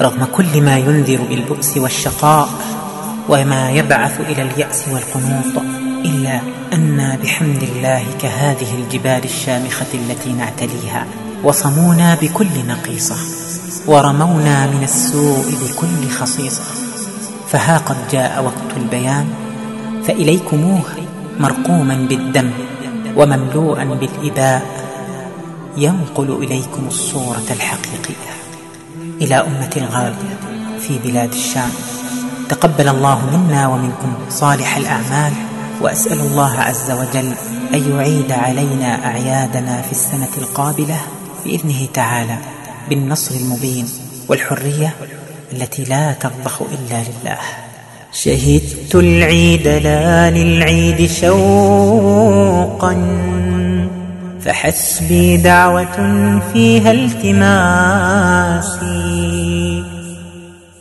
رغم كل ما ينذر بالبؤس والشقاء وما يبعث إلى اليأس والقنوط إلا أنا بحمد الله كهذه الجبال الشامخة التي نعتليها وصمونا بكل نقيصة ورمونا من السوء بكل خصيصة. فها قد جاء وقت البيان فإليكموه مرقوما بالدم ومملوءا بالإباء. ينقل إليكم الصورة الحقيقية. إلى أمة الغالية في بلاد الشام. تقبل الله منا ومنكم صالح الأعمال وأسأل الله عز وجل أن يعيد علينا أعيادنا في السنة القابلة بإذنه تعالى بالنصر المبين والحرية التي لا ترضخ إلا لله. شهدت العيد لا للعيد شوقا. فحسبي. دعوة فيها التماسي.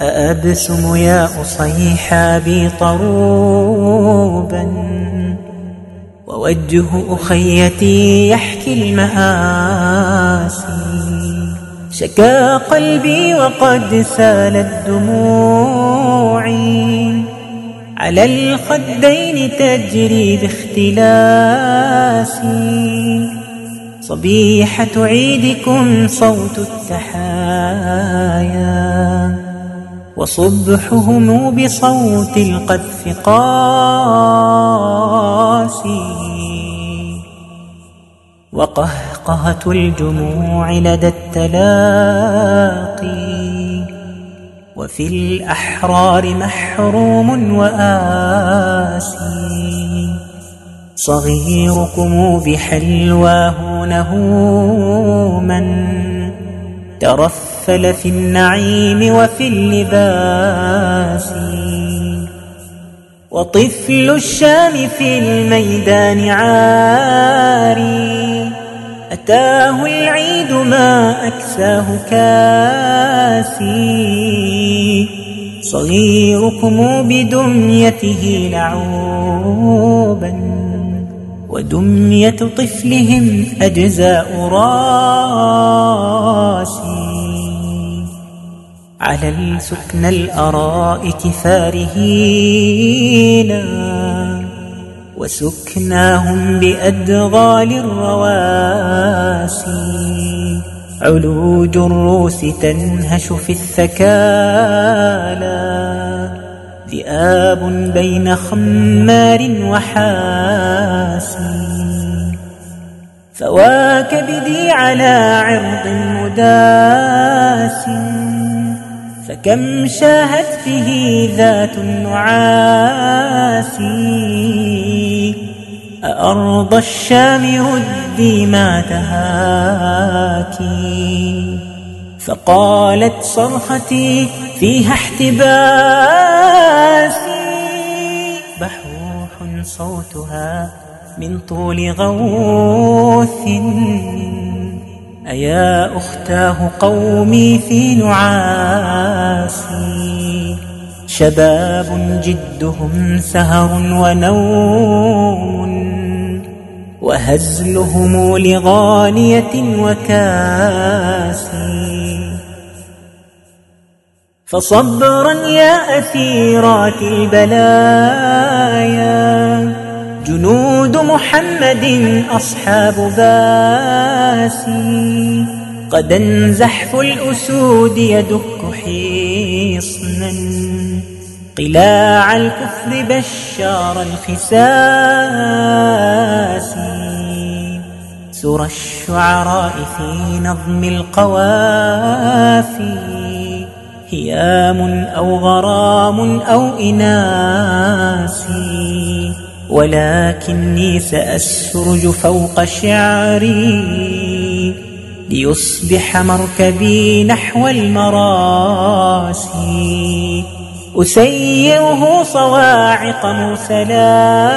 أأبسم يا أصيحابي طروبا. ووجه أخيتي يحكي المآسي. شكا قلبي وقد سالت دموعي على الخدين تجري باختلاسي. صبيحة عيدكم صوت التحايا وصبحهم بصوت القذف قاسي. وقهقهة الجموع لدى التلاقي وفي الأحرار محروم وآسي. صغيركم بحلواه نهوما ترفل في النعيم وفي اللباس وطفل الشام في الميدان عاري. أتاه العيد ما أكساه كاسي. صغيركم بدميته لعوبا ودمية طفلهم أجزاء راسي. على السكن الأرائك فارهين وسكناهم بأدغال الرواسي. علوج الروس تنهش في الثكالى. ذئاب بين خمار وحاسي. فواك بدي على عرض مداس. فكم شاهت به ذات النعاس. أأرض الشام ردي ما تهاكي. فقالت صرختي فيها احتباسي. بحوح صوتها من طول غوث. أيا أختاه قومي في نعاسي. شباب جدهم سهر ونوم. وهزلهم لغانية وكاسي. فصبرا يا أثيرات البلايا. جنود محمد أصحاب باسي. قدا زحف الأسود يدك حصنا. قلاع الكفر بشار الخساس سرى الشعراء في نظم القوافي. هيام أو غرام أو إناسي ولكني سأسرج فوق شعري ليصبح مركبي نحو المراسي. أسيره صواعق مرسلات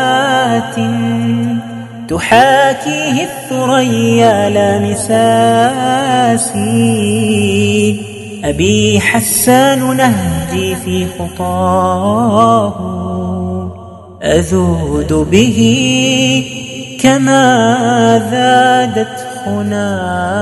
تحاكيه الثريا لا مساسي. أبي حسان نهجي في خطاه أذود به كما ذادت أناسي